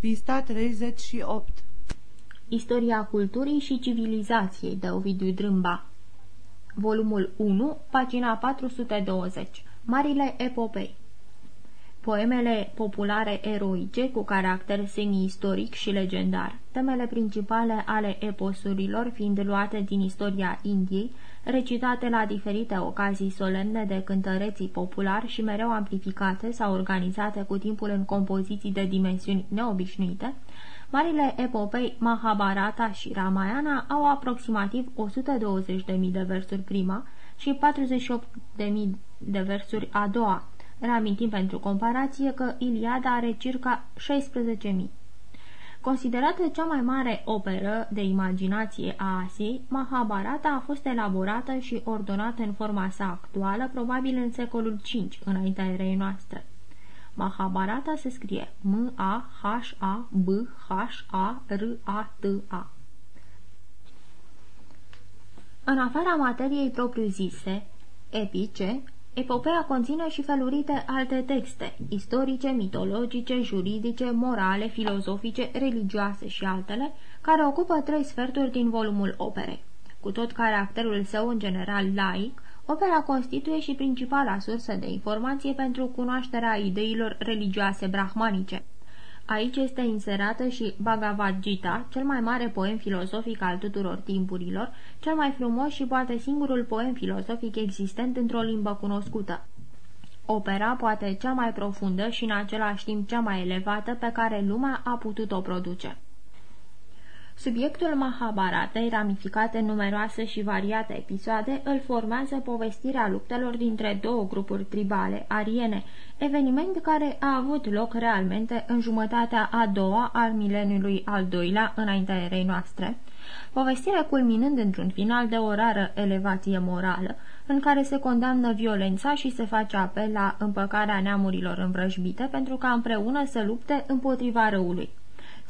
Pista 38 Istoria culturii și civilizației de Ovidiu Drâmba. Volumul 1, pagina 420 Marile epopei Poemele populare eroice cu caracter semi-istoric și legendar, temele principale ale eposurilor fiind luate din istoria Indiei, recitate la diferite ocazii solemne de cântăreții populari și mereu amplificate sau organizate cu timpul în compoziții de dimensiuni neobișnuite, marile epopei Mahabharata și Ramayana au aproximativ 120.000 de versuri prima și 48.000 de versuri a doua, Reamintim pentru comparație că Iliada are circa 16.000. Considerată cea mai mare operă de imaginație a Asiei, Mahabharata a fost elaborată și ordonată în forma sa actuală probabil în secolul V înaintea erei noastre. Mahabharata se scrie M-A-H-A-B-H-A-R-A-T-A. În afara materiei propriu-zise, epice, Epopeea conține și felurite alte texte, istorice, mitologice, juridice, morale, filozofice, religioase și altele, care ocupă trei sferturi din volumul operei. Cu tot caracterul său în general laic, opera constituie și principala sursă de informație pentru cunoașterea ideilor religioase brahmanice. Aici este inserată și Bhagavad Gita, cel mai mare poem filozofic al tuturor timpurilor, cel mai frumos și poate singurul poem filozofic existent într-o limbă cunoscută. Opera poate cea mai profundă și în același timp cea mai elevată pe care lumea a putut-o produce. Subiectul Mahabharatei, ramificat în numeroase și variate episoade, îl formează povestirea luptelor dintre două grupuri tribale, ariene, eveniment care a avut loc realmente în jumătatea a doua al mileniului al doilea înaintea erei noastre, povestirea culminând într-un final de o rară elevație morală, în care se condamnă violența și se face apel la împăcarea neamurilor învrăjbite pentru ca împreună să lupte împotriva răului.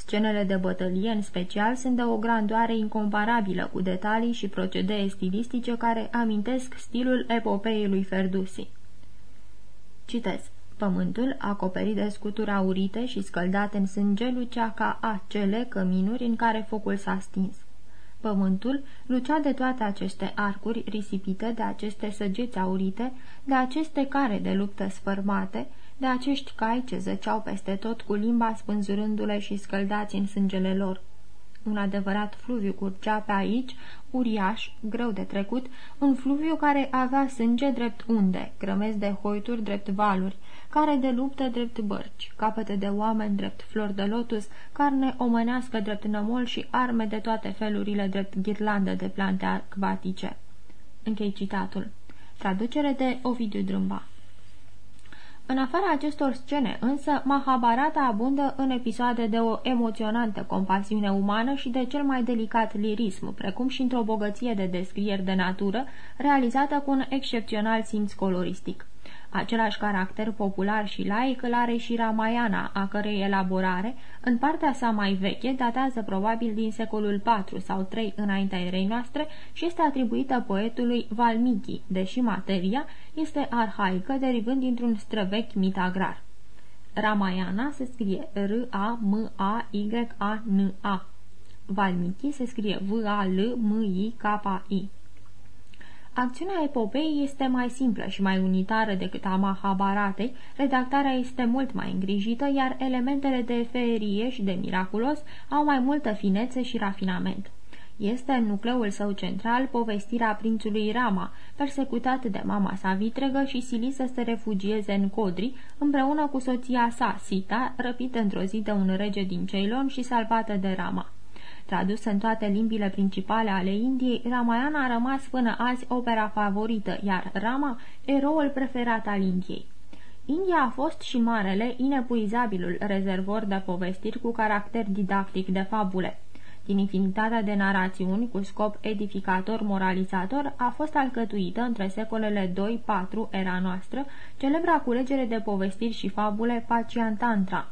Scenele de bătălie, în special, sunt de o grandoare incomparabilă, cu detalii și procedee stilistice care amintesc stilul epopeei lui Ferdusi. Citez. Pământul, acoperit de scuturi aurite și scăldat în sânge, lucea ca acele căminuri în care focul s-a stins. Pământul lucea de toate aceste arcuri risipite, de aceste săgeți aurite, de aceste care de luptă sfărmate, de acești cai ce zăceau peste tot cu limba spânzurându-le și scăldați în sângele lor. Un adevărat fluviu curgea pe aici, uriaș, greu de trecut, un fluviu care avea sânge drept unde, grămezi de hoituri drept valuri, care de luptă drept bărci, capete de oameni drept flori de lotus, carne omănească drept nămol și arme de toate felurile drept ghirlandă de plante acvatice. Închei citatul. Traducere de Ovidiu Drâmba în afara acestor scene, însă, Mahabharata abundă în episoade de o emoționantă compasiune umană și de cel mai delicat lirism, precum și într-o bogăție de descrieri de natură, realizată cu un excepțional simț coloristic. Același caracter popular și laic îl are și Ramayana, a cărei elaborare, în partea sa mai veche, datează probabil din secolul IV sau III înaintea erei noastre și este atribuită poetului Valmiki, deși materia este arhaică, derivând dintr-un străvechi mit agrar. Ramayana se scrie R-A-M-A-Y-A-N-A. Valmiki se scrie V-A-L-M-I-K-I. Acțiunea epopei este mai simplă și mai unitară decât a Mahabharatei, redactarea este mult mai îngrijită, iar elementele de feerie și de miraculos au mai multă finețe și rafinament. Este în nucleul său central povestirea prințului Rama, persecutat de mama sa vitregă și silit să se refugieze în Codri, împreună cu soția sa, Sita, răpită într-o zi de un rege din Ceylon și salvată de Rama. Tradus în toate limbile principale ale Indiei, Ramayana a rămas până azi opera favorită, iar Rama, eroul preferat al Indiei. India a fost și marele, inepuizabilul rezervor de povestiri cu caracter didactic de fabule. Din infinitatea de narațiuni cu scop edificator moralizator a fost alcătuită între secolele 2-4 era noastră celebra culegere de povestiri și fabule Paciantantra,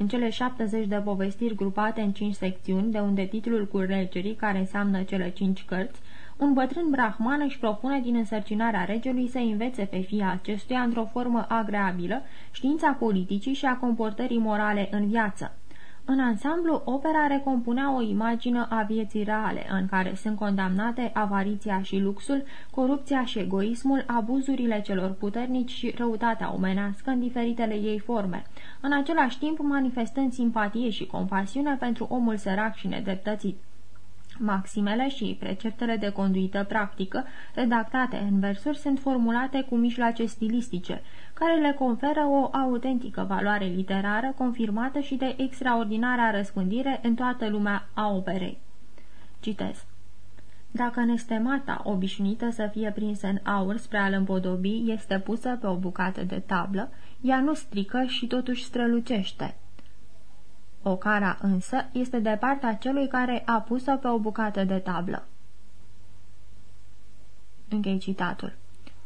în cele 70 de povestiri grupate în 5 secțiuni, de unde titlul culegerii, care înseamnă cele 5 cărți, un bătrân brahman își propune din însărcinarea regelui să învețe pe fia acestuia într-o formă agreabilă știința politicii și a comportării morale în viață. În ansamblu, opera recompunea o imagine a vieții reale, în care sunt condamnate avariția și luxul, corupția și egoismul, abuzurile celor puternici și răutatea omenească în diferitele ei forme, în același timp manifestând simpatie și compasiune pentru omul sărac și nedreptățit. Maximele și preceptele de conduită practică, redactate în versuri, sunt formulate cu mijloace stilistice, care le conferă o autentică valoare literară, confirmată și de extraordinara răspândire în toată lumea a operei. Citez. Dacă nestemata, obișnuită să fie prinsă în aur spre a-l împodobi, este pusă pe o bucată de tablă, ea nu strică și totuși strălucește. Ocara însă este de partea celui care a pus-o pe o bucată de tablă. Închei citatul.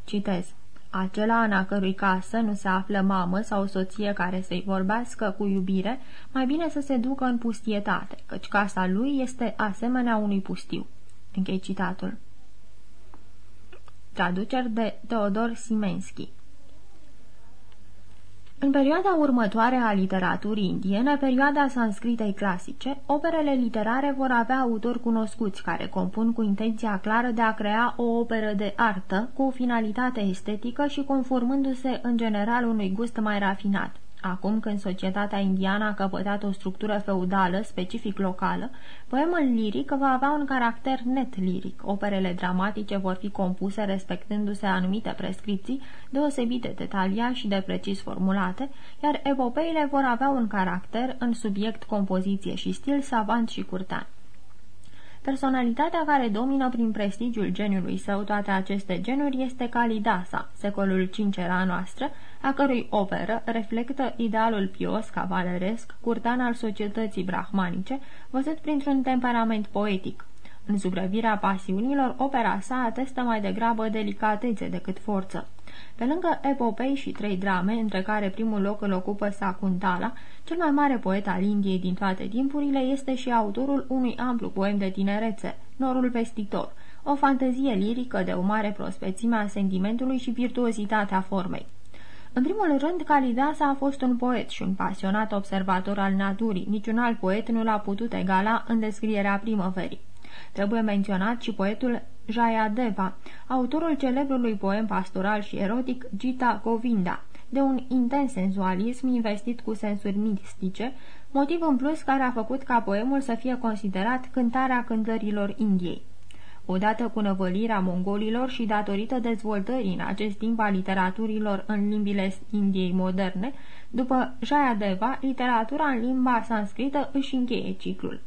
Citez. Acela în a cărui casă nu se află mamă sau soție care să-i vorbească cu iubire, mai bine să se ducă în pustietate, căci casa lui este asemenea unui pustiu. Închei citatul. Traduceri de Teodor Simenski în perioada următoare a literaturii indiene, perioada sanscritei clasice, operele literare vor avea autori cunoscuți care compun cu intenția clară de a crea o operă de artă cu o finalitate estetică și conformându-se în general unui gust mai rafinat. Acum când societatea indiană a căpătat o structură feudală, specific locală, poemul liric va avea un caracter net liric. Operele dramatice vor fi compuse respectându-se anumite prescripții, deosebit de detalia și de precis formulate, iar epopeile vor avea un caracter în subiect, compoziție și stil savant și curtan. Personalitatea care domină prin prestigiul geniului său toate aceste genuri este Calidasa, secolul V era noastră, a cărui operă reflectă idealul pios, cavaleresc, curtan al societății brahmanice, văzut printr-un temperament poetic. În zugrăvirea pasiunilor, opera sa atestă mai degrabă delicatețe decât forță. Pe lângă epopei și trei drame, între care primul loc îl ocupă Sakuntala, cel mai mare poet al Indiei din toate timpurile este și autorul unui amplu poem de tinerețe, Norul Vestitor, o fantezie lirică de o mare prospețime a sentimentului și virtuozitatea formei. În primul rând, Calidasa a fost un poet și un pasionat observator al naturii. Niciun alt poet nu l-a putut egala în descrierea primăverii. Trebuie menționat și poetul Jayadeva, autorul celebrului poem pastoral și erotic Gita Govinda, de un intens senzualism investit cu sensuri mistice, motiv în plus care a făcut ca poemul să fie considerat cântarea cântărilor Indiei. Odată cu năvălirea mongolilor și datorită dezvoltării în acest timp a literaturilor în limbile Indiei moderne, după Jayadeva, literatura în limba sanscrită își încheie ciclul.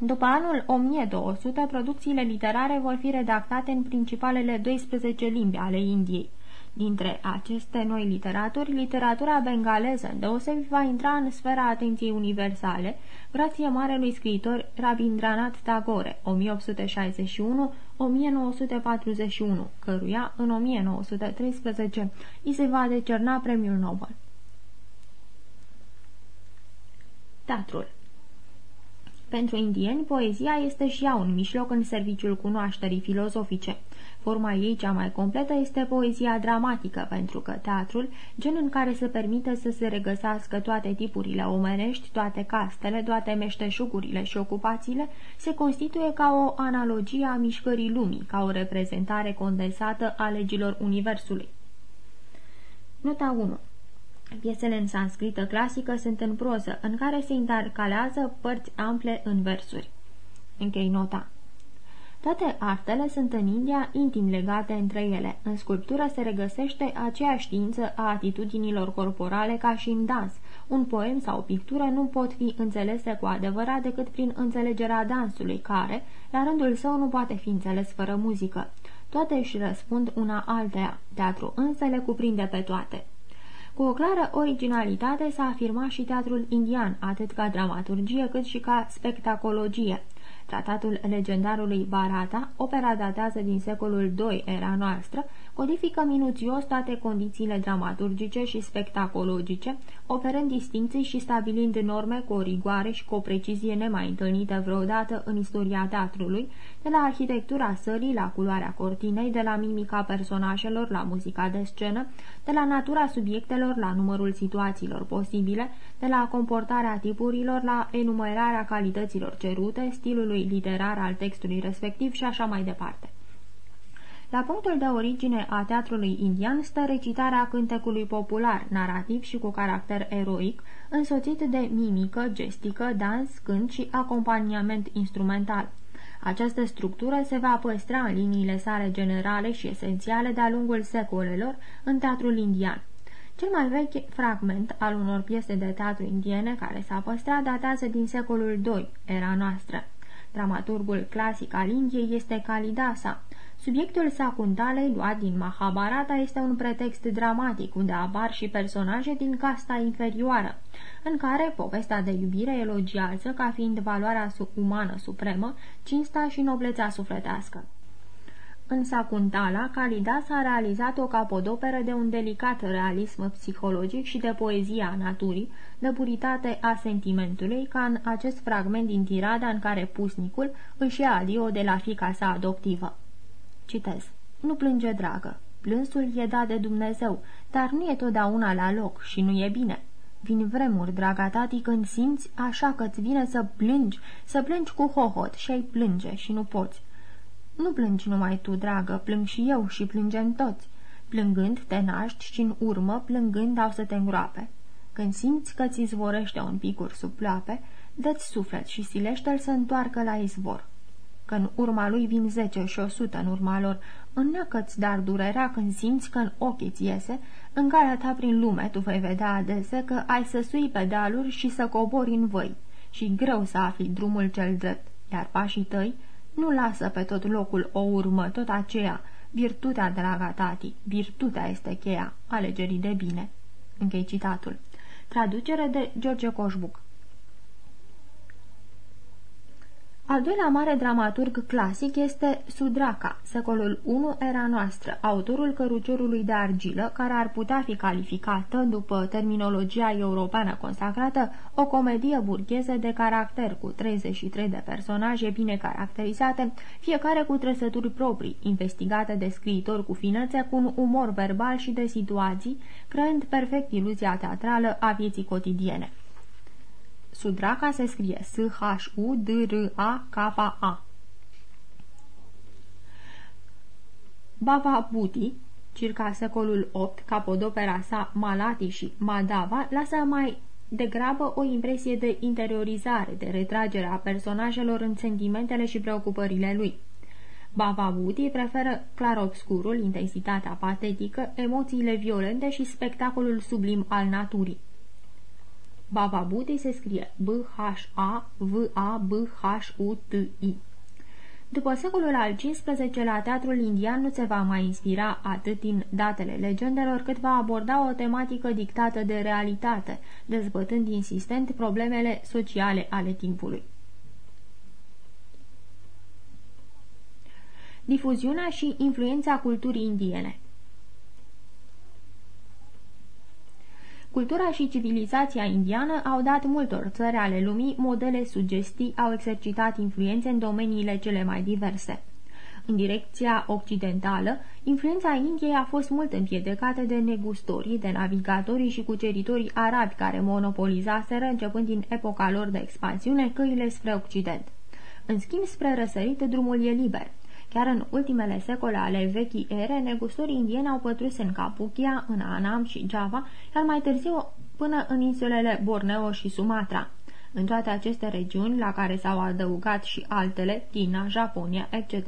După anul 1200, producțiile literare vor fi redactate în principalele 12 limbi ale Indiei. Dintre aceste noi literaturi, literatura bengaleză deosebi va intra în sfera atenției universale, grație marelui scriitor Rabindranath Tagore, 1861-1941, căruia, în 1913, îi se va decerna premiul Nobel. Teatrul pentru indieni, poezia este și ea un mijloc în serviciul cunoașterii filozofice. Forma ei cea mai completă este poezia dramatică, pentru că teatrul, gen în care se permite să se regăsească toate tipurile omenești, toate castele, toate meșteșugurile și ocupațiile, se constituie ca o analogie a mișcării lumii, ca o reprezentare condensată a legilor Universului. Nota 1 Piesele în sanscrită clasică sunt în proză, în care se intercalează părți ample în versuri. Închei nota. Toate artele sunt în India intim legate între ele. În sculptură se regăsește aceeași știință a atitudinilor corporale ca și în dans. Un poem sau o pictură nu pot fi înțelese cu adevărat decât prin înțelegerea dansului, care, la rândul său, nu poate fi înțeles fără muzică. Toate își răspund una alteia. Teatru însă le cuprinde pe toate. Cu o clară originalitate s-a afirmat și teatrul indian, atât ca dramaturgie cât și ca spectacologie. Tratatul legendarului Barata, opera datează din secolul II era noastră, codifică minuțios toate condițiile dramaturgice și spectacologice, oferând distinții și stabilind norme cu o rigoare și cu o precizie nemai întâlnită vreodată în istoria teatrului, de la arhitectura sării la culoarea cortinei, de la mimica personajelor la muzica de scenă, de la natura subiectelor la numărul situațiilor posibile, de la comportarea tipurilor la enumerarea calităților cerute, stilului literar al textului respectiv și așa mai departe. La punctul de origine a teatrului indian stă recitarea cântecului popular, narrativ și cu caracter eroic, însoțit de mimică, gestică, dans, cânt și acompaniament instrumental. Această structură se va păstra în liniile sale generale și esențiale de-a lungul secolelor în teatrul indian. Cel mai vechi fragment al unor piese de teatru indiene care s-a păstrat datează din secolul II, era noastră. Dramaturgul clasic al Indiei este Kalidasa, Subiectul Sacuntalei, luat din Mahabharata, este un pretext dramatic, unde apar și personaje din casta inferioară, în care povestea de iubire elogiază ca fiind valoarea umană supremă, cinsta și noblețea sufletească. În Sacuntala, Calidas a realizat o capodoperă de un delicat realism psihologic și de poezie a naturii, de puritate a sentimentului, ca în acest fragment din tirada în care pusnicul își ia adio de la fica sa adoptivă. Citez. Nu plânge, dragă. Plânsul e dat de Dumnezeu, dar nu e totdeauna la loc și nu e bine. Vin vremuri, draga tati, când simți așa că-ți vine să plângi, să plângi cu hohot și ai plânge și nu poți. Nu plângi numai tu, dragă, plâng și eu și plângem toți. Plângând te naști și în urmă, plângând au să te îngroape. Când simți că ți zvorește un picur sub ploape, dă-ți suflet și silește-l să întoarcă la izvor că în urma lui vin zece și o sută în urma lor, înnecă-ți dar durerea când simți că în ochii ți iese, în calea ta prin lume tu vei vedea adesea că ai să sui pe dealuri și să cobori în văi și greu să afli drumul cel drept, iar pașii tăi nu lasă pe tot locul o urmă, tot aceea, virtutea, draga tati, virtutea este cheia alegerii de bine. Închei citatul. Traducere de George Coșbuc Al doilea mare dramaturg clasic este Sudraca, secolul I era noastră, autorul căruciorului de argilă, care ar putea fi calificată, după terminologia europeană consacrată, o comedie burgheză de caracter cu 33 de personaje bine caracterizate, fiecare cu trăsături proprii, investigate de scriitori cu finețe, cu un umor verbal și de situații, creând perfect iluzia teatrală a vieții cotidiene. Sudraca se scrie S-H-U-D-R-A-K-A. Bava Buti, circa secolul VIII, capodopera sa Malati și Madava, lasă mai degrabă o impresie de interiorizare, de retragere a personajelor în sentimentele și preocupările lui. Bava Buti preferă clarobscurul, intensitatea patetică, emoțiile violente și spectacolul sublim al naturii. Bavabuti se scrie B-H-A-V-A-B-H-U-T-I. După secolul al XV-lea, teatrul indian nu se va mai inspira atât din datele legendelor, cât va aborda o tematică dictată de realitate, dezbătând insistent problemele sociale ale timpului. Difuziunea și influența culturii indiene Cultura și civilizația indiană au dat multor țări ale lumii modele sugestii, au exercitat influențe în domeniile cele mai diverse. În direcția occidentală, influența Indiei a fost mult împiedecată de negustorii, de navigatorii și cuceritorii arabi care monopolizaseră, începând din epoca lor de expansiune, căile spre Occident. În schimb, spre răsărit, drumul e liber. Chiar în ultimele secole ale vechii ere, negustorii indieni au pătrus în Capuchia, în Anam și Java, iar mai târziu până în insulele Borneo și Sumatra. În toate aceste regiuni, la care s-au adăugat și altele, China, Japonia, etc.,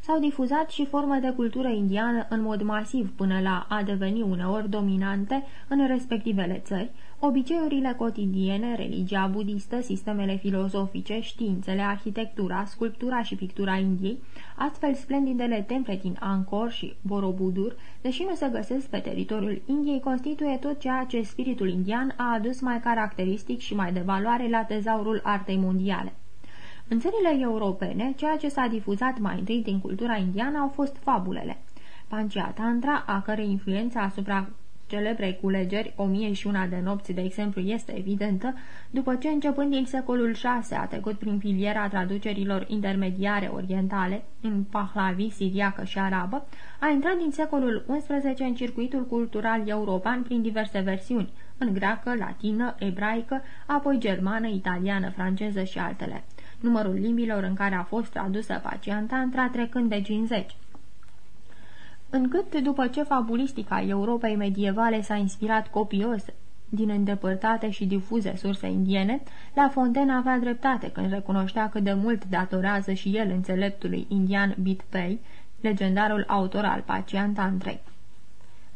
s-au difuzat și forme de cultură indiană în mod masiv până la a deveni uneori dominante în respectivele țări, obiceiurile cotidiene, religia budistă, sistemele filozofice, științele, arhitectura, sculptura și pictura Indiei, astfel splendidele temple din Angkor și Borobudur, deși nu se găsesc pe teritoriul Indiei, constituie tot ceea ce spiritul indian a adus mai caracteristic și mai de valoare la tezaurul artei mondiale. În țările europene, ceea ce s-a difuzat mai întâi din cultura indiană au fost fabulele. Tantra, a cărei influență asupra celebrei culegeri, o mie și una de nopți, de exemplu, este evidentă, după ce începând din secolul VI a trecut prin filiera traducerilor intermediare orientale, în Pahlavi, siriacă și arabă, a intrat din secolul XI în circuitul cultural european prin diverse versiuni, în greacă, latină, ebraică, apoi germană, italiană, franceză și altele. Numărul limbilor în care a fost tradusă Paciantantra trecând de 50 încât după ce fabulistica Europei medievale s-a inspirat copios din îndepărtate și difuze surse indiene, La Fontaine avea dreptate când recunoștea cât de mult datorează și el înțeleptului indian Bitpei, legendarul autor al Paciantandrei.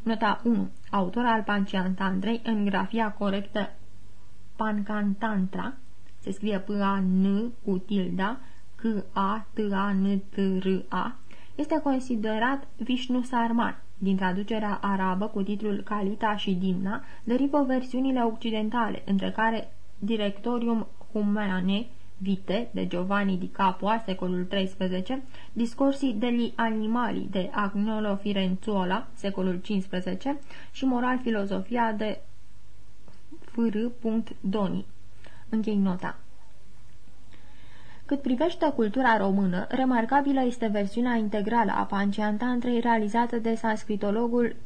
Nota 1. Autor al Paciantandrei în grafia corectă Pancantantra, se scrie P-A-N cu tilda, C-A-T-A-N-T-R-A, este considerat Vishnu Sarman. Din traducerea arabă cu titlul Kalita și Dimna, derivă versiunile occidentale, între care Directorium Humane Vite de Giovanni di Capua, secolul XIII, Discorsi degli Animali de Agnolo Firenzuola, secolul XV și Moral Filozofia de F.R. Doni. Închei nota. Cât privește cultura română, remarcabilă este versiunea integrală a Panciantantrei realizată de sanscritologul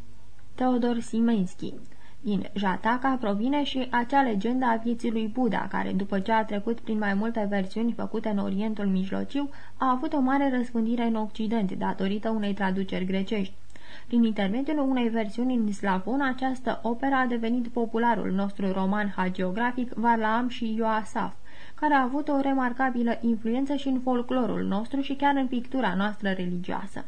Teodor Simenski. Din Jataca provine și acea legendă a vieții lui Buddha, care, după ce a trecut prin mai multe versiuni făcute în Orientul Mijlociu, a avut o mare răspândire în Occident, datorită unei traduceri grecești. Prin intermediul unei versiuni în slavon, această operă a devenit popularul nostru roman hagiografic Varlaam și Ioasaf care a avut o remarcabilă influență și în folclorul nostru și chiar în pictura noastră religioasă.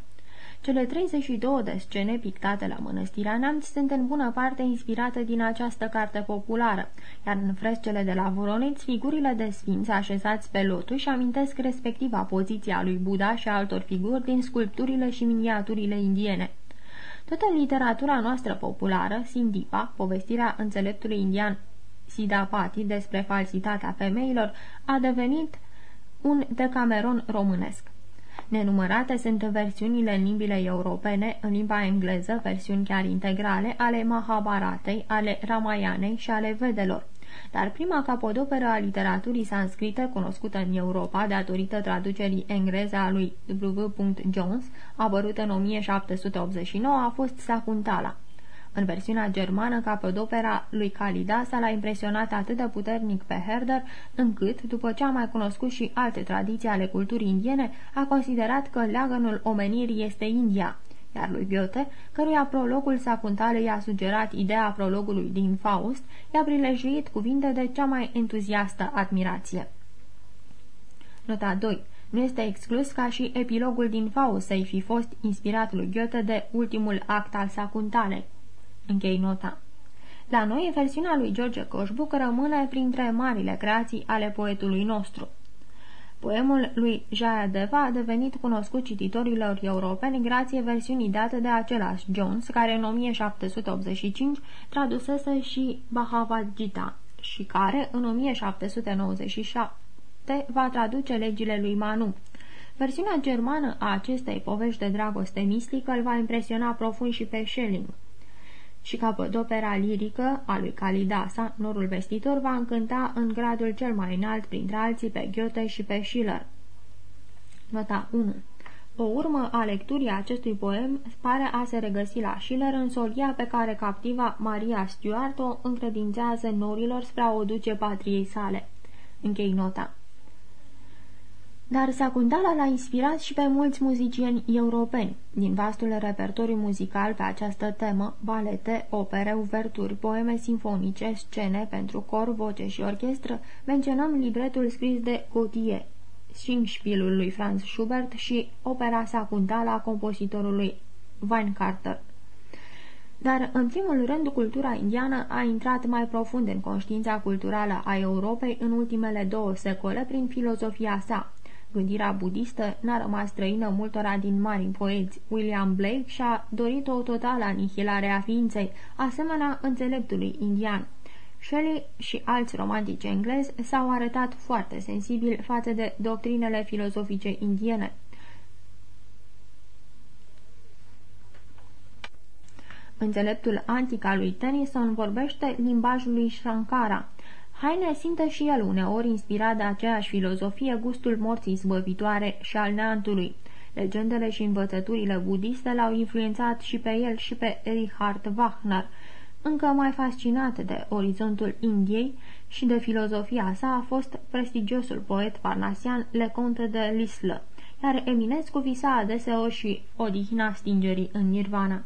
Cele 32 de scene pictate la Mănăstirea Neamț sunt în bună parte inspirate din această carte populară, iar în frescele de la Voroniț, figurile de sfinți așezați pe lotuși amintesc respectiva poziția lui Buddha și altor figuri din sculpturile și miniaturile indiene. Tot în literatura noastră populară, Sindipa, povestirea înțeleptului indian Sidapati despre falsitatea femeilor a devenit un decameron românesc. Nenumărate sunt versiunile în limbile europene, în limba engleză, versiuni chiar integrale, ale Mahabharatei, ale Ramayanei și ale Vedelor. Dar prima capodoperă a literaturii sanscrite, cunoscută în Europa, datorită traducerii engleze a lui W. Jones, apărută în 1789, a fost Sakuntala. În versiunea germană, capodopera lui Calidasa l-a impresionat atât de puternic pe Herder, încât, după ce a mai cunoscut și alte tradiții ale culturii indiene, a considerat că leagănul omenirii este India, iar lui Goethe, căruia prologul Sacuntale i-a sugerat ideea prologului din Faust, i-a prilejuit cuvinte de cea mai entuziastă admirație. Nota 2 nu este exclus ca și epilogul din Faust să-i fi fost inspirat lui Goethe de ultimul act al Sacuntale. Închei nota. La noi, versiunea lui George Coșbuc rămâne printre marile creații ale poetului nostru. Poemul lui Deva a devenit cunoscut cititorilor europeni grație versiunii date de același Jones, care în 1785 tradusese și Bhagavad Gita și care în 1797 va traduce legile lui Manu. Versiunea germană a acestei povești de dragoste mistică îl va impresiona profund și pe Schelling și capodopera lirică a lui Calidasa, norul vestitor, va încânta în gradul cel mai înalt printre alții pe Goethe și pe Schiller. Nota 1 o urmă a lecturii acestui poem pare a se regăsi la Schiller în solia pe care captiva Maria Stuart o încredințează norilor spre a o duce patriei sale. Închei nota. Dar Sacundala l-a inspirat și pe mulți muzicieni europeni. Din vastul repertoriu muzical pe această temă, balete, opere, uverturi, poeme sinfonice, scene pentru cor, voce și orchestră, menționăm libretul scris de Gautier, Singspielul lui Franz Schubert și opera Sacundala a compozitorului Weincarter. Dar, în primul rând, cultura indiană a intrat mai profund în conștiința culturală a Europei în ultimele două secole prin filozofia sa, Gândirea budistă n-a rămas străină multora din mari poeți. William Blake și-a dorit o totală anihilare a ființei, asemenea înțeleptului indian. Shelley și alți romantici englezi s-au arătat foarte sensibili față de doctrinele filozofice indiene. Înțeleptul antic al lui Tennyson vorbește limbajul lui Shankara. Heine simte și el uneori inspirat de aceeași filozofie gustul morții zbăvitoare și al neantului. Legendele și învățăturile budiste l-au influențat și pe el și pe Richard Wagner. Încă mai fascinat de orizontul Indiei și de filozofia sa a fost prestigiosul poet parnasian Leconte de Lisle, iar Eminescu visa adeseori și odihna stingerii în nirvana.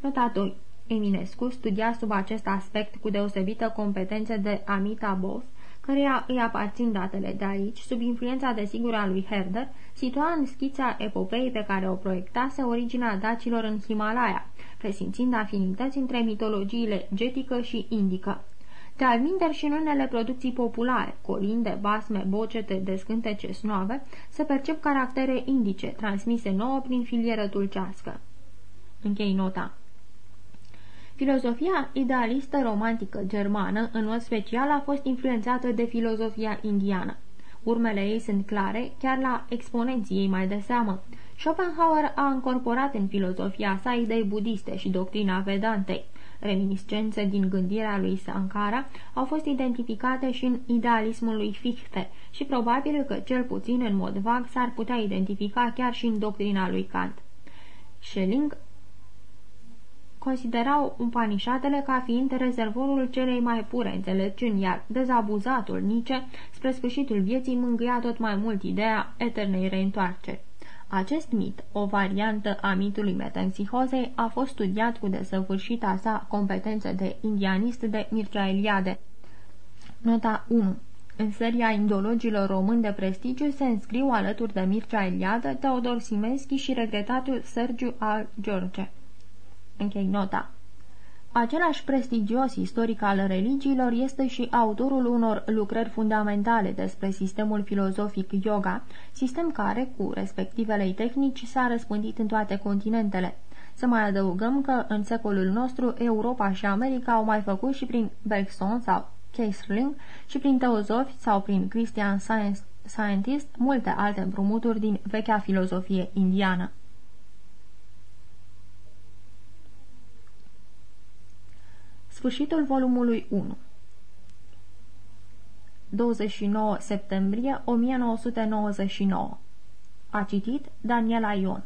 Nota 2. Eminescu studia sub acest aspect cu deosebită competență de Amita Boss, căreia îi aparțin datele de aici, sub influența desigur a lui Herder, situa în schița epopeii pe care o proiectase originea dacilor în Himalaya, presimțind afinități între mitologiile getică și indică. De alminder și în unele producții populare, colinde, basme, bocete, descântece snoave, se percep caractere indice, transmise nouă prin filieră tulcească. Închei nota. Filozofia idealistă romantică germană, în mod special, a fost influențată de filozofia indiană. Urmele ei sunt clare, chiar la exponenții ei mai de seamă. Schopenhauer a încorporat în filozofia sa idei budiste și doctrina Vedantei. Reminiscențe din gândirea lui Sankara au fost identificate și în idealismul lui Fichte și probabil că, cel puțin în mod vag, s-ar putea identifica chiar și în doctrina lui Kant. Schelling considerau Upanishadele ca fiind rezervorul celei mai pure înțelepciuni, iar dezabuzatul Nice, spre sfârșitul vieții, mângâia tot mai mult ideea eternei reîntoarceri. Acest mit, o variantă a mitului metempsihozei, a fost studiat cu desăvârșita sa competență de indianist de Mircea Eliade. Nota 1 în seria indologilor români de prestigiu se înscriu alături de Mircea Eliade, Teodor Simeschi și regretatul Sergiu al George. Închei nota. Același prestigios istoric al religiilor este și autorul unor lucrări fundamentale despre sistemul filozofic yoga, sistem care, cu respectivele tehnici, s-a răspândit în toate continentele. Să mai adăugăm că, în secolul nostru, Europa și America au mai făcut și prin Bergson sau Keisling și prin teozofi sau prin Christian Science Scientist multe alte împrumuturi din vechea filozofie indiană. Sfârșitul volumului 1 29 septembrie 1999 A citit Daniela Ion